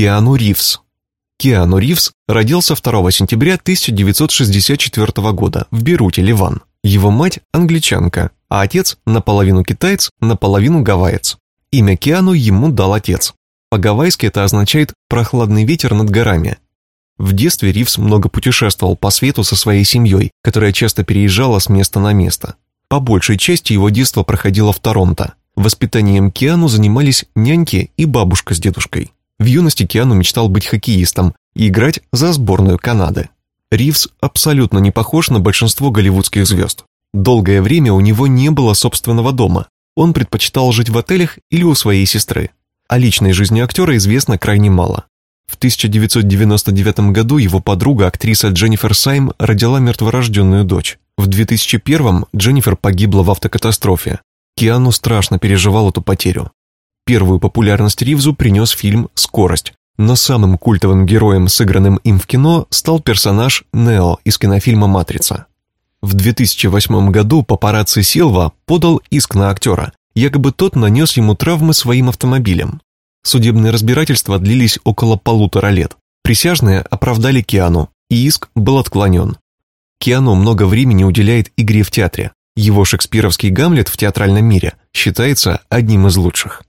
Киану Ривз. Киану Ривз родился 2 сентября 1964 года в Бейруте, Ливан. Его мать – англичанка, а отец – наполовину китаец, наполовину гавайец. Имя Киану ему дал отец. По-гавайски это означает «прохладный ветер над горами». В детстве Ривз много путешествовал по свету со своей семьей, которая часто переезжала с места на место. По большей части его детство проходило в Торонто. Воспитанием Киану занимались няньки и бабушка с дедушкой. В юности Киану мечтал быть хоккеистом и играть за сборную Канады. Ривз абсолютно не похож на большинство голливудских звезд. Долгое время у него не было собственного дома. Он предпочитал жить в отелях или у своей сестры. О личной жизни актера известно крайне мало. В 1999 году его подруга, актриса Дженнифер Сайм, родила мертворожденную дочь. В 2001 Дженнифер погибла в автокатастрофе. Киану страшно переживал эту потерю. Первую популярность Ривзу принес фильм «Скорость», но самым культовым героем, сыгранным им в кино, стал персонаж Нео из кинофильма «Матрица». В 2008 году папарацци Силва подал иск на актера, якобы тот нанес ему травмы своим автомобилем. Судебные разбирательства длились около полутора лет. Присяжные оправдали Киану, и иск был отклонен. Киану много времени уделяет игре в театре. Его шекспировский Гамлет в театральном мире считается одним из лучших.